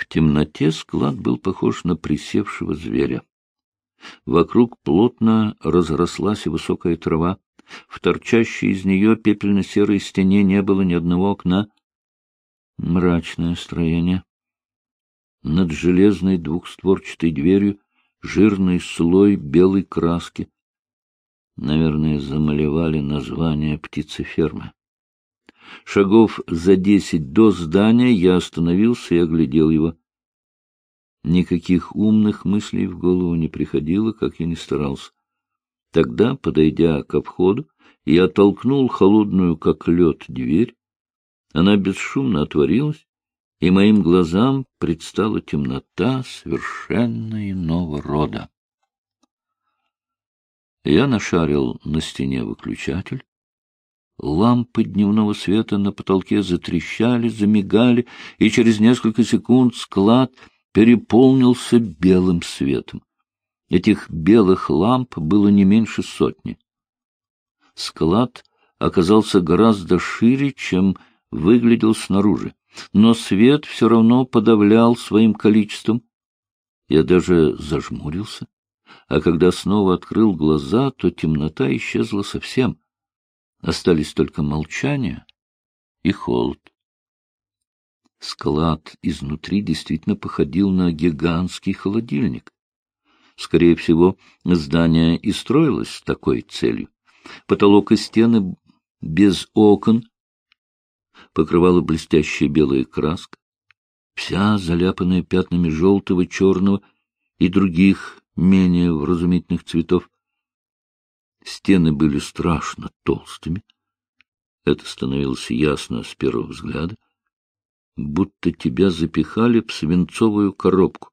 В темноте склад был похож на присевшего зверя. Вокруг плотно разрослась высокая трава. В торчащей из нее пепельно-серой стене не было ни одного окна. Мрачное строение. Над железной двухстворчатой дверью жирный слой белой краски. Наверное, замалевали название птицефермы. Шагов за десять до здания я остановился и оглядел его. Никаких умных мыслей в голову не приходило, как я ни старался. Тогда, подойдя ко входу, я толкнул холодную, как лед, дверь. Она бесшумно отворилась, и моим глазам предстала темнота совершенно иного рода. Я нашарил на стене выключатель. Лампы дневного света на потолке затрещали, замигали, и через несколько секунд склад переполнился белым светом. Этих белых ламп было не меньше сотни. Склад оказался гораздо шире, чем выглядел снаружи, но свет все равно подавлял своим количеством. Я даже зажмурился, а когда снова открыл глаза, то темнота исчезла совсем. Остались только молчание и холод. Склад изнутри действительно походил на гигантский холодильник. Скорее всего, здание и строилось с такой целью. Потолок и стены без окон покрывала блестящая белая краска, вся заляпанная пятнами желтого, черного и других менее вразумительных цветов. Стены были страшно толстыми. Это становилось ясно с первого взгляда будто тебя запихали в свинцовую коробку.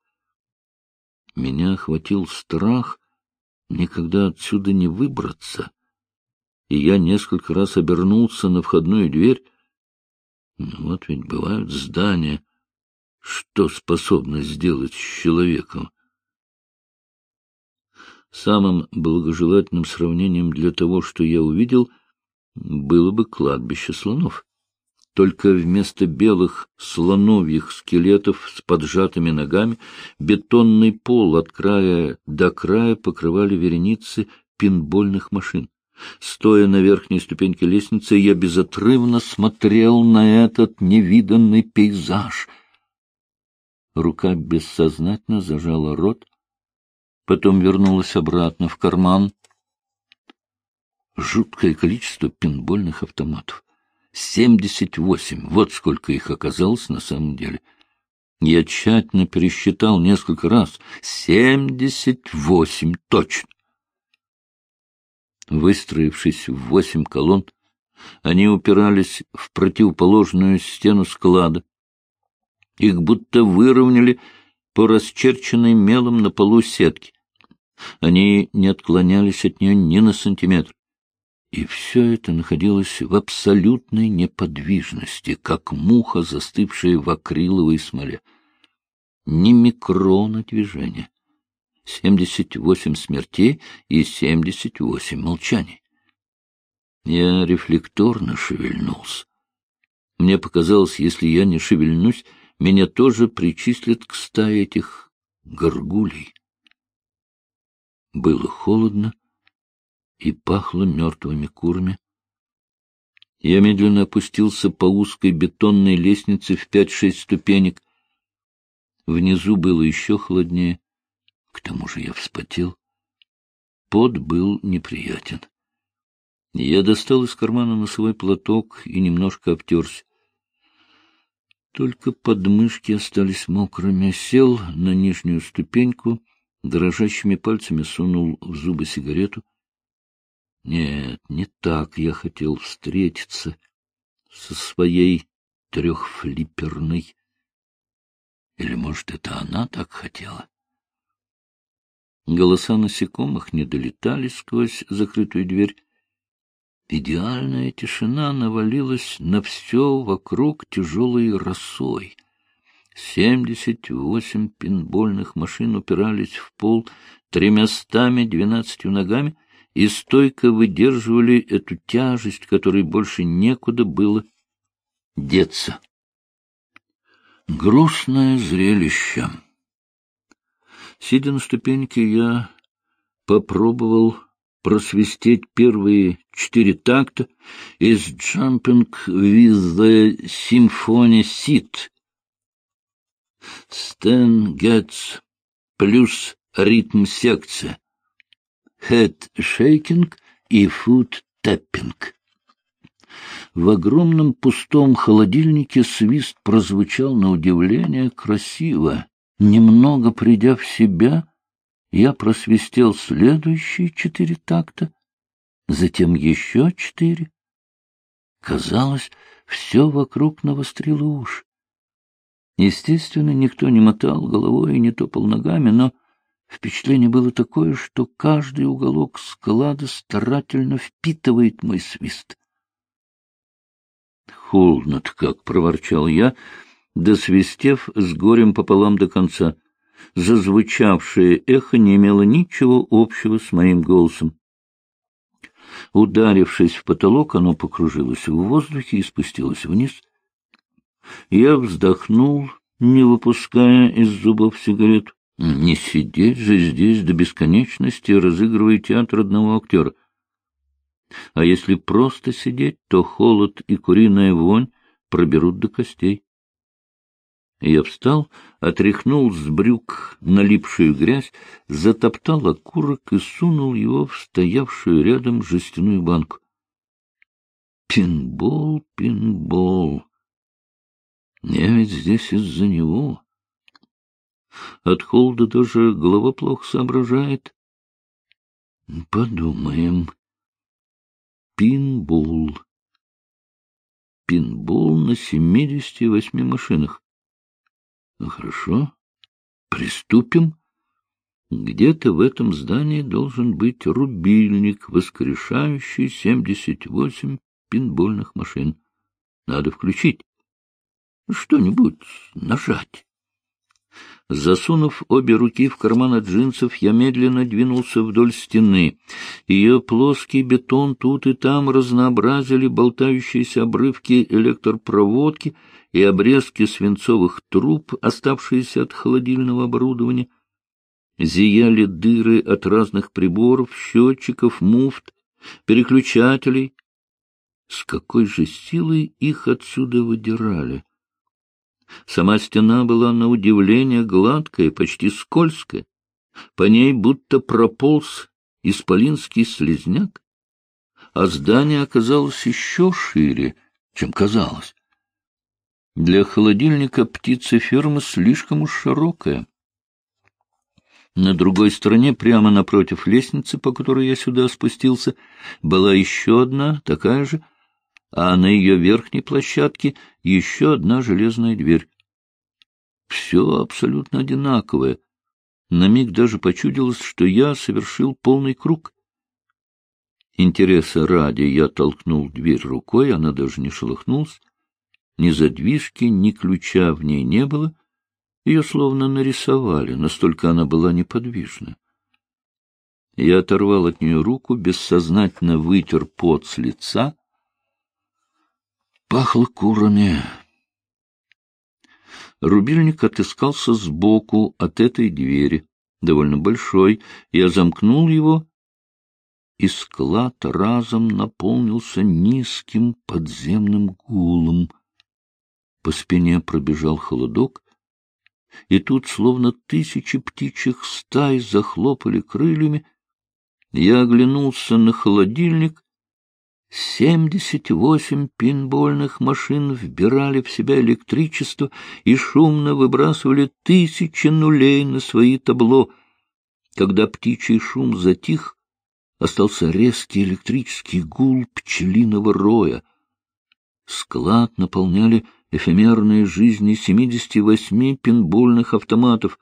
Меня охватил страх никогда отсюда не выбраться, и я несколько раз обернулся на входную дверь. Ну, вот ведь бывают здания, что способно сделать с человеком. Самым благожелательным сравнением для того, что я увидел, было бы кладбище слонов только вместо белых слоновьих скелетов с поджатыми ногами бетонный пол от края до края покрывали вереницы пинбольных машин. Стоя на верхней ступеньке лестницы, я безотрывно смотрел на этот невиданный пейзаж. Рука бессознательно зажала рот, потом вернулась обратно в карман. Жуткое количество пинбольных автоматов. Семьдесят восемь. Вот сколько их оказалось на самом деле. Я тщательно пересчитал несколько раз. Семьдесят восемь точно. Выстроившись в восемь колонн, они упирались в противоположную стену склада. Их будто выровняли по расчерченной мелом на полу сетке. Они не отклонялись от нее ни на сантиметр. И все это находилось в абсолютной неподвижности, как муха, застывшая в акриловой смоле. Ни микрона движения. Семьдесят восемь смертей и семьдесят восемь молчаний. Я рефлекторно шевельнулся. Мне показалось, если я не шевельнусь, меня тоже причислят к стае этих горгулей. Было холодно, и пахло мертвыми курами. Я медленно опустился по узкой бетонной лестнице в пять-шесть ступенек. Внизу было еще холоднее. К тому же я вспотел. Пот был неприятен. Я достал из кармана носовой платок и немножко обтерся. Только подмышки остались мокрыми. Сел на нижнюю ступеньку, дрожащими пальцами сунул в зубы сигарету — нет, не так я хотел встретиться со своей трехфлиперной. Или, может, это она так хотела? Голоса насекомых не долетали сквозь закрытую дверь. Идеальная тишина навалилась на все вокруг тяжелой росой. Семьдесят восемь пинбольных машин упирались в пол тремястами двенадцатью ногами — и стойко выдерживали эту тяжесть, которой больше некуда было деться. Грустное зрелище. Сидя на ступеньке, я попробовал просвистеть первые четыре такта из «Jumping with the Symphony Seat». Стэн Гетц плюс ритм-секция, head-shaking и foot-tapping. В огромном пустом холодильнике свист прозвучал на удивление красиво. Немного придя в себя, я просвистел следующие четыре такта, затем еще четыре. Казалось, все вокруг навострило уши. Естественно, никто не мотал головой и не топал ногами, но впечатление было такое, что каждый уголок склада старательно впитывает мой свист. Холодно-то как, — проворчал я, досвистев с горем пополам до конца. Зазвучавшее эхо не имело ничего общего с моим голосом. Ударившись в потолок, оно покружилось в воздухе и спустилось вниз. Я вздохнул, не выпуская из зубов сигарету. Не сидеть же здесь до бесконечности, разыгрывая театр одного актера. А если просто сидеть, то холод и куриная вонь проберут до костей. Я встал, отряхнул с брюк налипшую грязь, затоптал окурок и сунул его в стоявшую рядом жестяную банку. Пинбол, пинбол. Я здесь из-за него. От холода даже голова плохо соображает. Подумаем. Пинбол. Пинбол на семидесяти восьми машинах. Ну, хорошо. Приступим. Где-то в этом здании должен быть рубильник, воскрешающий семьдесят восемь пинбольных машин. Надо включить. Что-нибудь нажать. Засунув обе руки в карманы джинсов, я медленно двинулся вдоль стены. Ее плоский бетон тут и там разнообразили болтающиеся обрывки электропроводки и обрезки свинцовых труб, оставшиеся от холодильного оборудования. Зияли дыры от разных приборов, счетчиков, муфт, переключателей. С какой же силой их отсюда выдирали? Сама стена была на удивление гладкая, почти скользкая. По ней будто прополз исполинский слезняк, а здание оказалось еще шире, чем казалось. Для холодильника птица ферма слишком уж широкая. На другой стороне, прямо напротив лестницы, по которой я сюда спустился, была еще одна, такая же, а на ее верхней площадке еще одна железная дверь. Все абсолютно одинаковое. На миг даже почудилось, что я совершил полный круг. Интереса ради я толкнул дверь рукой, она даже не шелохнулась. Ни задвижки, ни ключа в ней не было. Ее словно нарисовали, настолько она была неподвижна. Я оторвал от нее руку, бессознательно вытер пот с лица — Пахло курами. Рубильник отыскался сбоку от этой двери, довольно большой. Я замкнул его, и склад разом наполнился низким подземным гулом. По спине пробежал холодок, и тут, словно тысячи птичьих стай, захлопали крыльями. Я оглянулся на холодильник Семьдесят восемь пинбольных машин вбирали в себя электричество и шумно выбрасывали тысячи нулей на свои табло. Когда птичий шум затих, остался резкий электрический гул пчелиного роя. Склад наполняли эфемерные жизни семидесяти восьми пинбольных автоматов.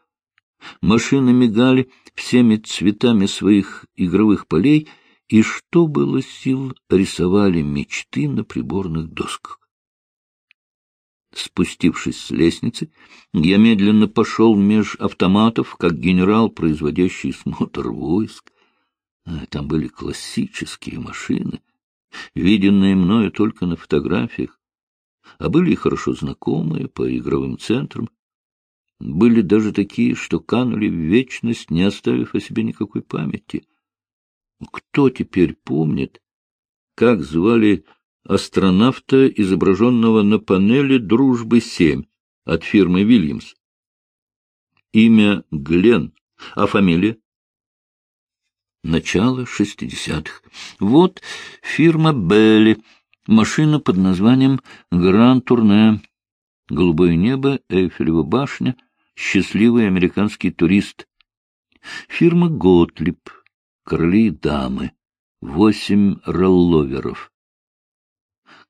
Машины мигали всеми цветами своих игровых полей — и что было сил, рисовали мечты на приборных досках. Спустившись с лестницы, я медленно пошел меж автоматов, как генерал, производящий смотр войск. А, там были классические машины, виденные мною только на фотографиях. а были и хорошо знакомые по игровым центрам. Были даже такие, что канули в вечность, не оставив о себе никакой памяти. Кто теперь помнит, как звали астронавта, изображенного на панели «Дружбы-7» от фирмы «Вильямс»? Имя Глен, а фамилия? Начало шестидесятых. Вот фирма Белли, машина под названием «Гран-турне». Голубое небо, Эйфелева башня, счастливый американский турист. Фирма Готлиб, короли и дамы, восемь ролловеров.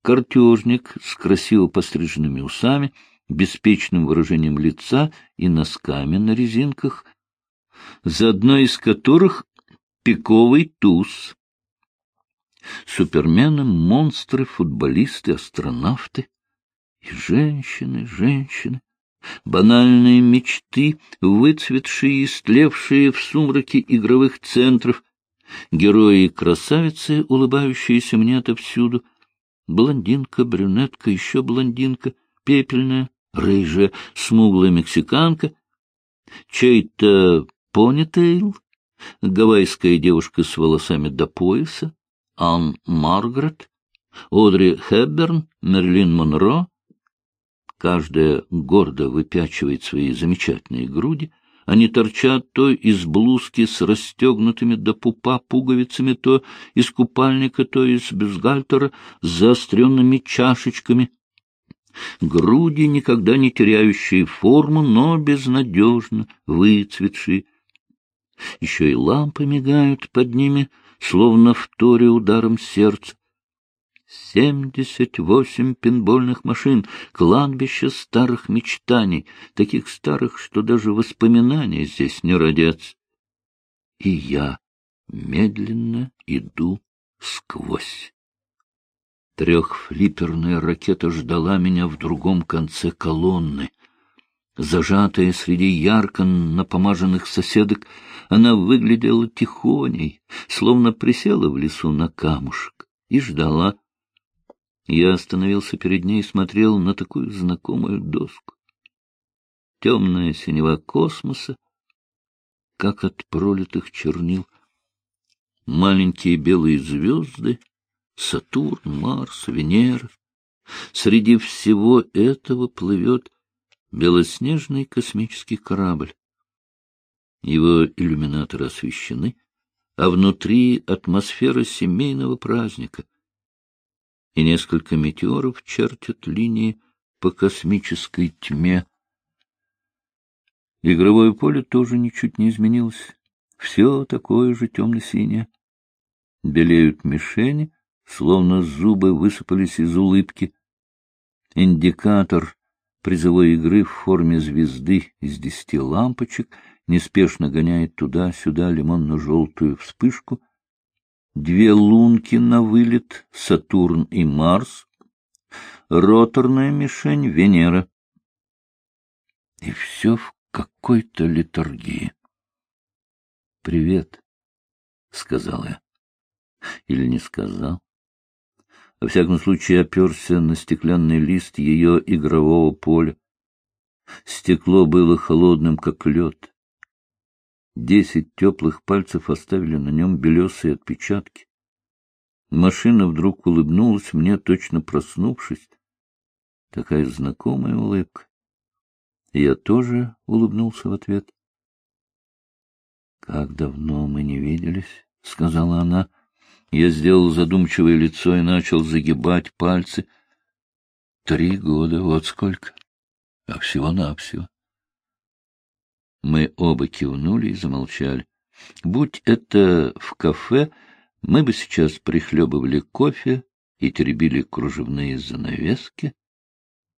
Картежник с красиво постриженными усами, беспечным выражением лица и носками на резинках, за одной из которых пиковый туз. Супермены, монстры, футболисты, астронавты. И женщины, женщины, банальные мечты, выцветшие и истлевшие в сумраке игровых центров, герои и красавицы, улыбающиеся мне отовсюду, блондинка, брюнетка, еще блондинка, пепельная, рыжая, смуглая мексиканка, чей-то понитейл, гавайская девушка с волосами до пояса, Ан Маргарет, Одри Хепберн, Мерлин Монро. Каждая гордо выпячивает свои замечательные груди, они торчат то из блузки с расстегнутыми до пупа пуговицами, то из купальника, то из бюстгальтера с заостренными чашечками. Груди, никогда не теряющие форму, но безнадежно выцветшие, еще и лампы мигают под ними, словно в торе ударом сердца. Семьдесят восемь пинбольных машин, кладбище старых мечтаний, таких старых, что даже воспоминания здесь не родятся. И я медленно иду сквозь. Трехфлиперная ракета ждала меня в другом конце колонны. Зажатая среди ярко напомаженных соседок, она выглядела тихоней, словно присела в лесу на камушек и ждала. Я остановился перед ней и смотрел на такую знакомую доску. Темная синева космоса, как от пролитых чернил. Маленькие белые звезды, Сатурн, Марс, Венера. Среди всего этого плывет белоснежный космический корабль. Его иллюминаторы освещены, а внутри атмосфера семейного праздника. И несколько метеоров чертят линии по космической тьме. Игровое поле тоже ничуть не изменилось. Все такое же темно-синее. Белеют мишени, словно зубы высыпались из улыбки. Индикатор призовой игры в форме звезды из десяти лампочек неспешно гоняет туда-сюда лимонно-желтую вспышку, две лунки на вылет Сатурн и Марс, роторная мишень Венера. И все в какой-то литургии. «Привет», — сказал я. Или не сказал. Во всяком случае, оперся на стеклянный лист ее игрового поля. Стекло было холодным, как лед. Десять теплых пальцев оставили на нем белесые отпечатки. Машина вдруг улыбнулась мне, точно проснувшись. Такая знакомая улыбка. Я тоже улыбнулся в ответ. — Как давно мы не виделись, — сказала она. Я сделал задумчивое лицо и начал загибать пальцы. Три года, вот сколько. А всего-навсего. Мы оба кивнули и замолчали. Будь это в кафе, мы бы сейчас прихлебывали кофе и теребили кружевные занавески.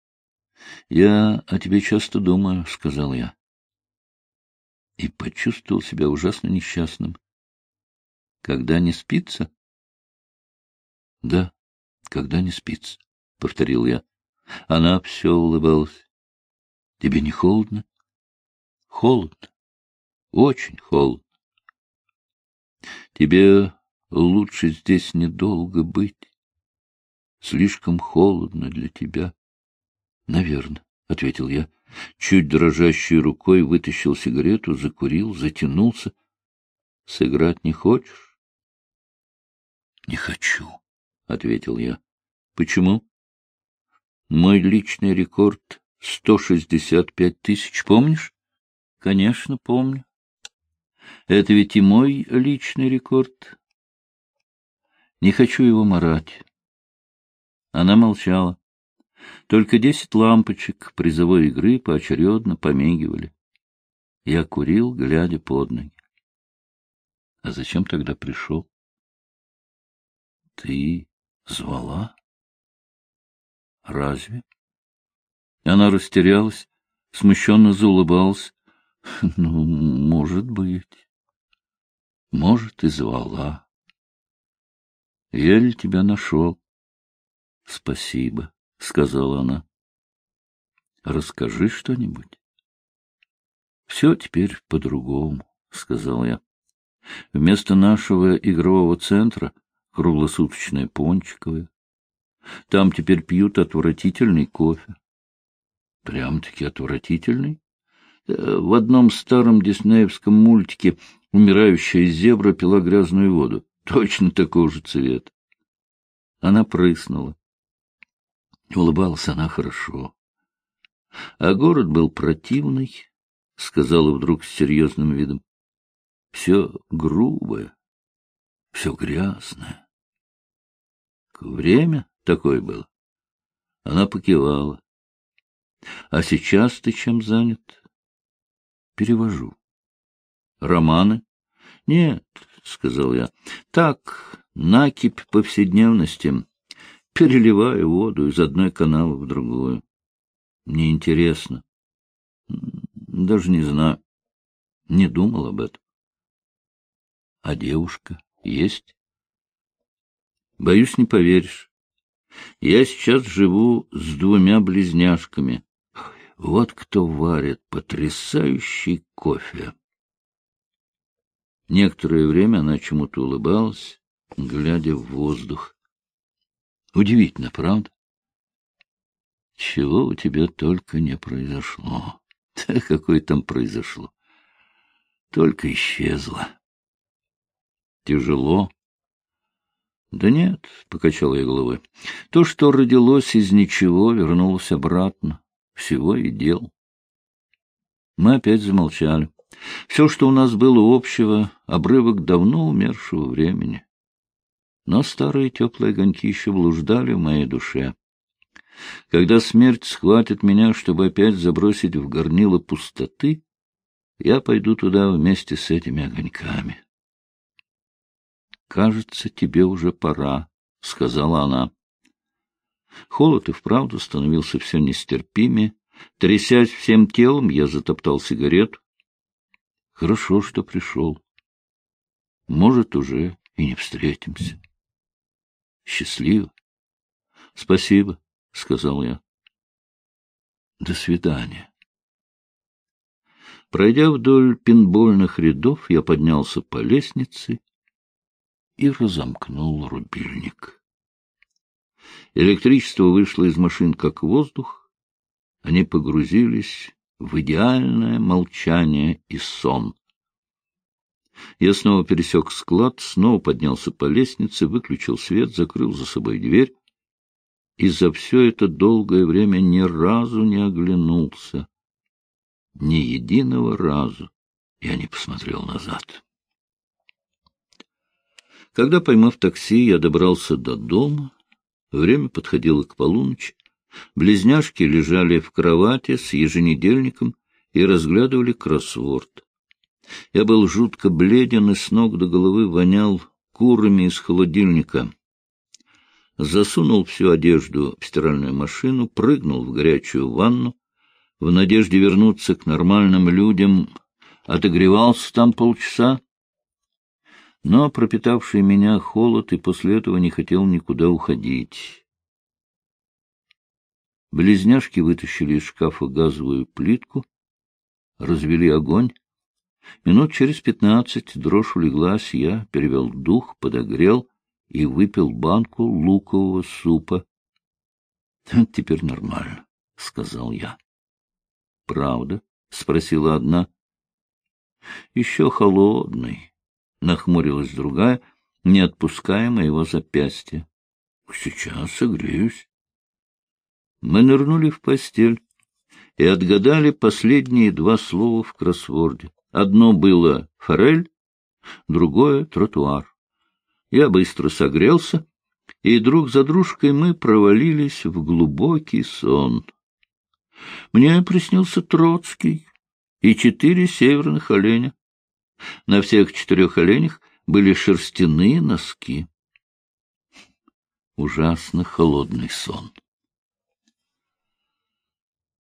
— Я о тебе часто думаю, — сказал я. И почувствовал себя ужасно несчастным. — Когда не спится? — Да, когда не спится, — повторил я. Она все улыбалась. — Тебе не холодно? Холодно. Очень холодно. Тебе лучше здесь недолго быть. Слишком холодно для тебя. — Наверное, — ответил я. Чуть дрожащей рукой вытащил сигарету, закурил, затянулся. — Сыграть не хочешь? — Не хочу, — ответил я. — Почему? — Мой личный рекорд — сто шестьдесят пять тысяч, помнишь? — Конечно, помню. Это ведь и мой личный рекорд. Не хочу его марать. Она молчала. Только десять лампочек призовой игры поочередно помигивали. Я курил, глядя под ноги. А зачем тогда пришел? Ты звала? Разве? Она растерялась, смущенно заулыбалась. Ну, может быть. Может, и звала. Еле тебя нашел. Спасибо, сказала она. Расскажи что-нибудь. Все теперь по-другому, сказал я. Вместо нашего игрового центра круглосуточное пончиковое. Там теперь пьют отвратительный кофе. Прям-таки отвратительный? Э, в одном старом диснеевском мультике умирающая зебра пила грязную воду. Точно такого же цвета. Она прыснула. Улыбалась она хорошо. А город был противный, — сказала вдруг с серьезным видом. Все грубое, все грязное. Время такое было. Она покивала. — А сейчас ты чем занят? — Перевожу. — Романы? — Нет, — сказал я. — Так, накипь повседневности. Переливаю воду из одной канавы в другую. Мне интересно. Даже не знаю. Не думал об этом. А девушка есть? Боюсь, не поверишь. Я сейчас живу с двумя близняшками. Вот кто варит потрясающий кофе. Некоторое время она чему-то улыбалась, глядя в воздух. Удивительно, правда? Чего у тебя только не произошло. Да какое там произошло? Только исчезло. Тяжело. Да нет, — покачал я головой. То, что родилось из ничего, вернулось обратно всего и дел. Мы опять замолчали. Все, что у нас было общего, обрывок давно умершего времени. Но старые теплые огоньки еще блуждали в моей душе. Когда смерть схватит меня, чтобы опять забросить в горнило пустоты, я пойду туда вместе с этими огоньками. — Кажется, тебе уже пора, — сказала она. Холод и вправду становился все нестерпимее. Трясясь всем телом, я затоптал сигарету. Хорошо, что пришел. Может, уже и не встретимся. Счастливо. Спасибо, — сказал я. До свидания. Пройдя вдоль пинбольных рядов, я поднялся по лестнице и разомкнул рубильник. Электричество вышло из машин как воздух. Они погрузились в идеальное молчание и сон. Я снова пересек склад, снова поднялся по лестнице, выключил свет, закрыл за собой дверь. И за все это долгое время ни разу не оглянулся. Ни единого разу я не посмотрел назад. Когда, поймав такси, я добрался до дома, Время подходило к полуночи. Близняшки лежали в кровати с еженедельником и разглядывали кроссворд. Я был жутко бледен и с ног до головы вонял курами из холодильника. Засунул всю одежду в стиральную машину, прыгнул в горячую ванну, в надежде вернуться к нормальным людям, отогревался там полчаса, но пропитавший меня холод и после этого не хотел никуда уходить. Близняшки вытащили из шкафа газовую плитку, развели огонь. Минут через пятнадцать дрожь улеглась, я перевел дух, подогрел и выпил банку лукового супа. Теперь нормально, сказал я. — Правда? — спросила одна. — Еще холодный, — нахмурилась другая, не отпуская моего запястья. — Сейчас согреюсь. Мы нырнули в постель и отгадали последние два слова в кроссворде. Одно было «форель», другое — «тротуар». Я быстро согрелся, и друг за дружкой мы провалились в глубокий сон. Мне приснился Троцкий и четыре северных оленя. На всех четырех оленях были шерстяные носки. Ужасно холодный сон.